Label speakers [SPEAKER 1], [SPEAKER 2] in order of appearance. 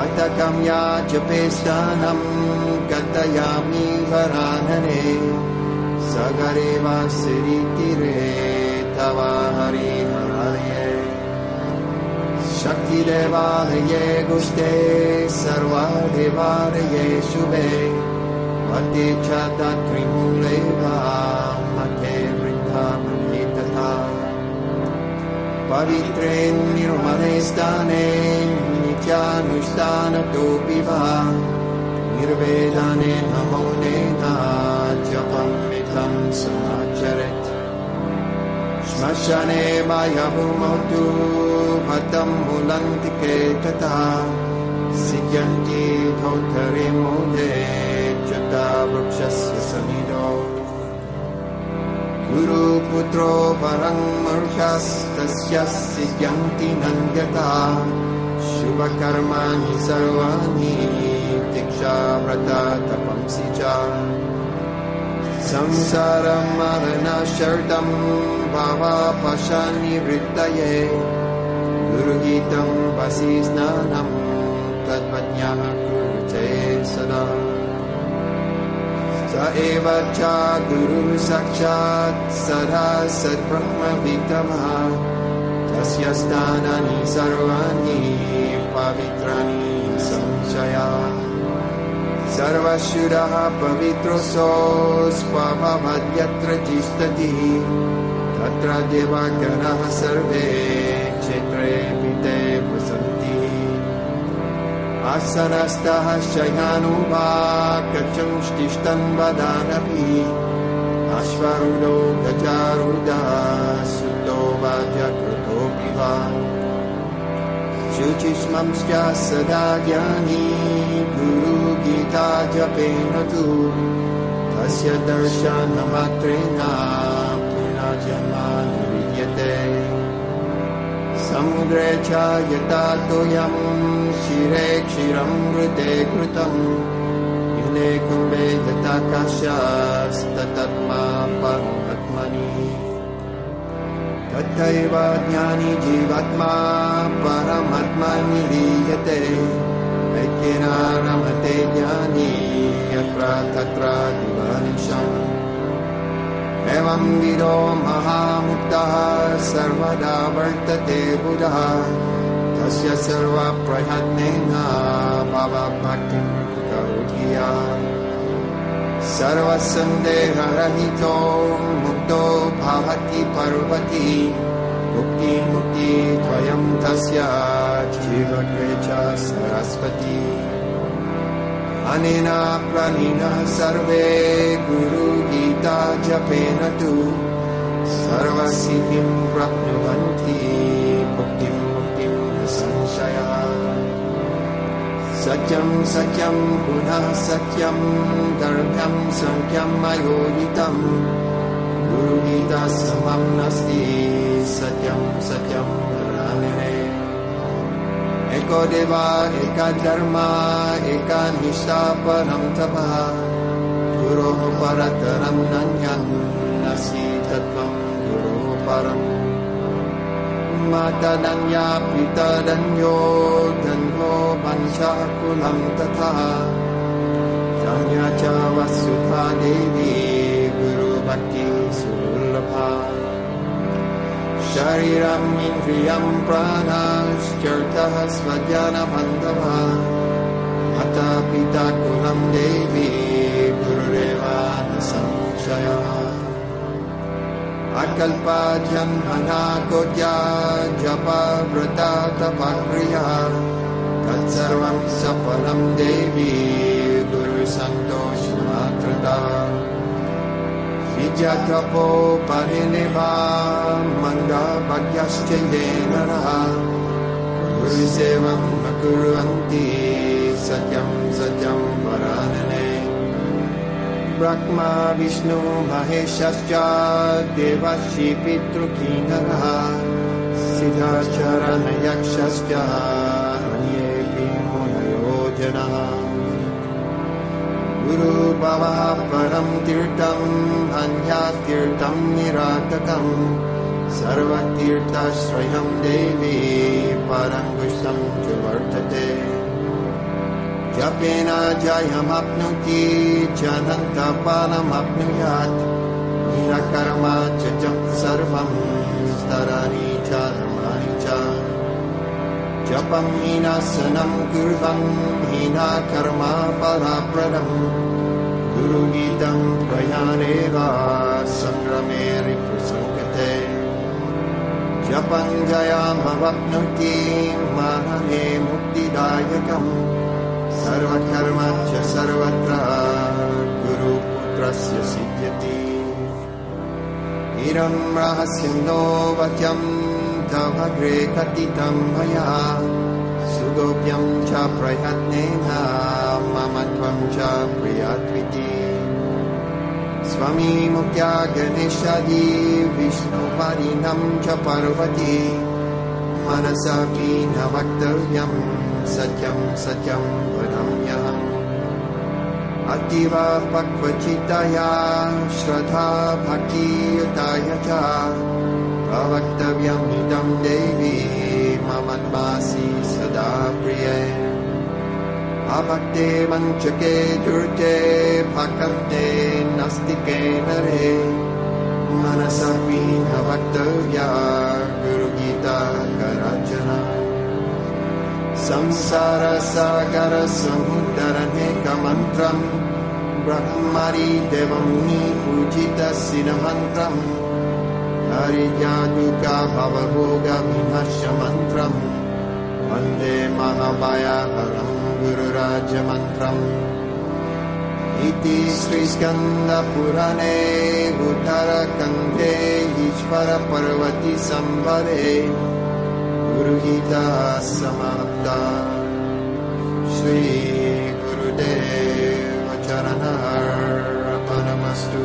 [SPEAKER 1] अतकं या जपे स्थानं कथयामि वरानने सगरे वा सिरितिरे तव हरिहरये शक्तिदेवालये गुष्टे सर्वादेवालये शुभे। वन्दे च तत्त्रिमूले वा पवित्रे निर्मले स्थाने नित्यानुष्ठानतोऽपि वा। निर्वेदाने नमौनेन जपं मिथं समाचरेत्। श्मशाने मायभूमौ हतं मुलन्तिके तथा सिद्ध्यन्ति धौद्धरे मोदे चता वृक्षस्य समिदो गुरुपुत्रो परं सिद्ध्यन्ति नन्द्यता। शुभकर्माणि सर्वाणि दीक्षाव्रता तपंसि च। संसारं मरणशर्तं भावापशानिवृत्तये गुरुगीतं वसि स्नानं तद्वज्ञः कुरुते सदा स एव च गुरुः साक्षात् सदा सद्ब्रह्मविद्मः। तस्य स्थानानि सर्वाणि पवित्राणि संशया। सर्वशुरः पवित्रोऽसोऽस्वभवद्यत्र तिष्ठति। तत्र देवागणः सर्वे क्षेत्रे ते वसन्ति आसनस्थः शयानुवा कचंष्टिष्ठन् वदानपि अश्वरुडो गजारुडः सुतो वा। जकृतोऽपि वा शुचिष्मंश्च सदा ज्ञानी गुरुगीता जपेन तु तस्य दर्शनमात्रेण पुनर्जन्मानुविद्यते समुद्रे च यथा तोयं क्षीरे क्षीरं मृते कृतं। युने कुम्भे यथा काश्यास्ततत्मा परमात्मनि तथैव ज्ञानी जीवात्मा परमात्मनि लीयते। ऐक्येन रमते ज्ञानी यत्र तत्र दिवानिशम् एवं विदो महामुक्तः सर्वदा वर्तते बुधः। तस्य सर्वप्रयत्नेन भवभक्तिं करोति या सर्वसन्देहरहितो मुक्तो भवति पर्वती। मुक्तिमुक्ति द्वयं तस्य जीवके च सरस्वती अनेन प्रणिनः सर्वे गुरुगीता जपेन तु। सर्वसिद्धिं प्राप्नुवन्ति मुक्तिं संशयः सत्यं सत्यं पुनः सत्यं दर्भ्यं सङ्ख्यम् अयोजितं। गुरुगीता समं नास्ति सत्यं सत्यं। वरानने एको देवा एका धर्मा एका निष्ठा परं तपः। गुरोः परतरं नन्यन्नसि तत्त्वं गुरोः परम्। मातदन्या पितदन्यो धन्यो वंशः कुलं तथा। धन्या च वसुधा देवी गुरुभक्ति सुलभा शरीरम् इन्द्रियं प्राणाश्चर्तः स्वज्ञानबन्धवः अथ पिता कुलं देवी संशयः अकल्पाजन्मना कोद्या जपवृता तपाक्रिया। तत्सर्वं सफलं देवी गुरुसन्तोषमातृता विद्यातपो परिनिभा मन्दभग्यश्च ये नरः। गुरुसेवं न कुर्वन्ति सत्यं सत्यं वरानने। ब्रह्मा विष्णु महेशश्च देवश्री पितृकीनरः सिद्धाचरणयक्षश्च अन्येऽपि मुनयो जनः गुरुभवः तीर्थम् अन्यातीर्थं निरातकम् सर्वतीर्थाश्रयं देवी परङ्गुष्ठं च वर्तते। जपेन जयमप्नुति हीनकर्मा च सर्वं स्तराणि च जपं हीनासनं कुर्वं हीनाकर्मा पराप्रदम् गुरुगीतं प्रयाणेव सङ्ग्रमे रिपुसङ्गते। जपं जयामवप्नुति महने मुक्तिदायकम् सर्वकर्म च सर्वत्र गुरुपुत्रस्य सिद्ध्यति। इरं रहस्यं नो वचम् तमग्रे कथितं मया सुगोप्यं च प्रयत्नेन मम त्वं च प्रियात्विति स्वमी मुक्त्या गणेशादि विष्णुपरिणं च पर्वती। मनसापि न वक्तव्यम् सत्यं सत्यं वदाम्यहम् अतीव पक्वचित्तया श्रद्धा भक्तियुताय च प्रवक्तव्यमिदं देवी ममन्मासि सदा प्रिये। अभक्ते मञ्चके भक्ते नास्तिके नरे। मनसपि न वक्तव्या गुरुगीता कराचना संसारसागरसमुदरनेकमन्त्रम् ब्रह्मरि देवमुनि पूजितशिरमन्त्रम् हरिजादुका भवभोगविमर्शमन्त्रम् वन्दे महामायाहरम् गुरुराजमन्त्रम् इति श्रीस्कन्दपुराणे ईश्वरपर्वति संवरे गुरुगीता समाप्ता। श्रीगुरुदेव चरणमस्तु